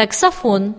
taxophone.